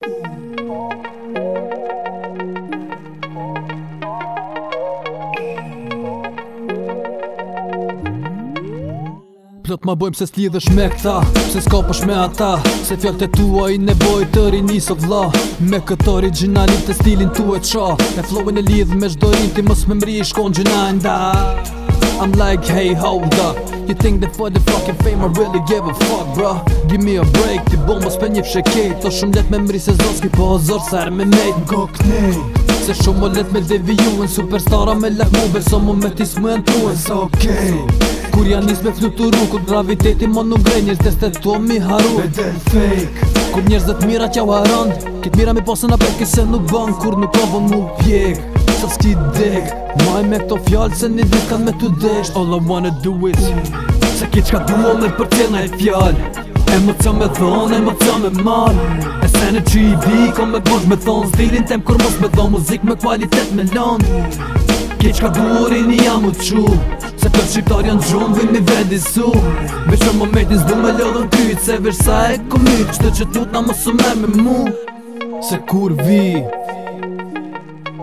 Plot ma bojmë se s'lidhësh me këta Se s'ka pësh me ata Se fjallët e tua i nevoj të rinisë o vla Me këtë originalit e stilin tu e qa Me flowin e lidhë me shdo Ti Mos me mri i shkon gjina nda I'm like hey hold up You think that for the fucking fame I really give a fuck, bro Give me a break, ti bo mos për një fshekej let me mri se zoski, po o zorë sa me nejt Go knej Se shumë o let me devijuën Superstara me lak mu, beso mu me tis mu e It's okay Kur janë njës me fluturu, kur graviteti mon nuk grej Njës dhe stet tuo mi haru Bet dhe fake mira qa u harënd Kit mira mi posën a peki se nuk bën Kur nuk provën mu vjek shtë s'ki dig Maj me këto fjallë se një dit kanë me të desht All I wanna do is Se ki qka du all për tjena e fjallë Emocion me dhonë, emocion me marë E sene që i di, kom me bush me thonë Stilin tem kur mos me dho muzik me kvalitet me lonë Ki qka du orin jam u të qu Se për shqiptar janë gjumë, vim i vendi su Vesh për momentin s'du me lodhën ty Se vesh sa e komit, qëtë që t'lut na më me me mu Se kur vi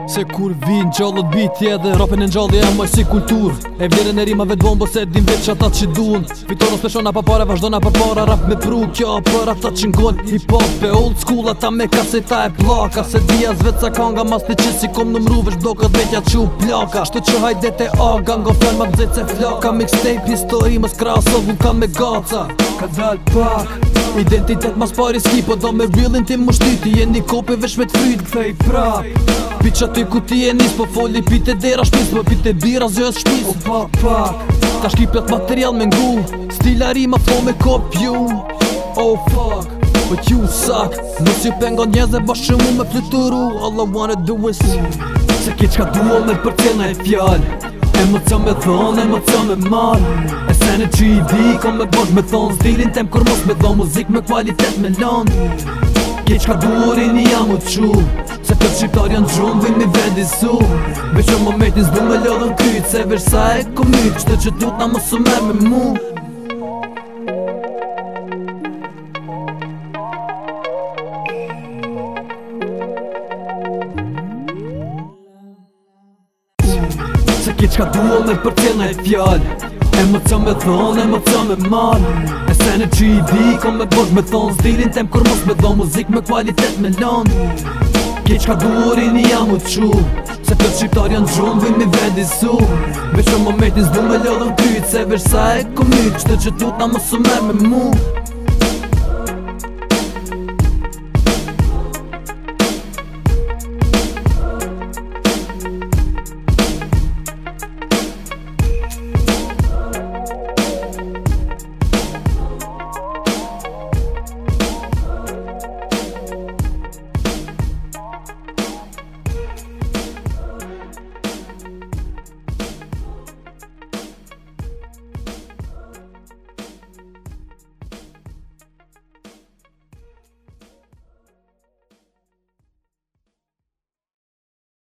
Se kur vin gjallot bitje dhe rapin e njallje e mbaj si kultur E vjerën e rimave vetë bombo se din që ata që duen Fiton o speshona pa pare, vazhdona pa para Rap me pru kjo për ata që ngon hip hop E old school ata me kaseta e plaka Se dhja zveca kanga mas të që si kom nëmru vesh bloka Dhe tja që u plaka Shtë që hajdete a ganga fjall ma të zetë se flaka Mixtape histori mës krasovu ka me gaca Ka dal pak identitet mas pari s'ki Po do me realin ti më shtyti Je një kopi vesh me t'fryt Thej prap Pica ty ku ti e nis Po foli pite dera shpis Po pite bira zjo e shpis O pa pa Ta shki pjat material me ngu Stilari ma po me kop ju oh, fuck, But you suck Nus ju pengo njëzë e mu me fluturu All I wanna do is Se keq qka duon me për tjena e fjallë Emocion me thonë, emocion me marë E në që i di, kom me bosh me thonë Stilin tem kur mos me dho muzik me kvalitet me lonë Kje qka duhur i një jam u të qu Se për shqiptar janë gjumë dhe një vend i su Veqë o momentin zbu me lodhën kryt Se vërsa e komit Qëtë që t'lut na mosu me me mu Se ki qka duon dhe për tjena e fjall E me thonë, e me qëm e se në që i di, kom me bosh me thonë Zdilin tem kur mos me do muzik me kvalitet me lonë Ki qka duon i jam u të qu Se për shqiptar janë gjumë, vim i vendi su Me shumë më zdu me lodhëm kyt Se vërsa e komit, që të që tut na më sumer me mu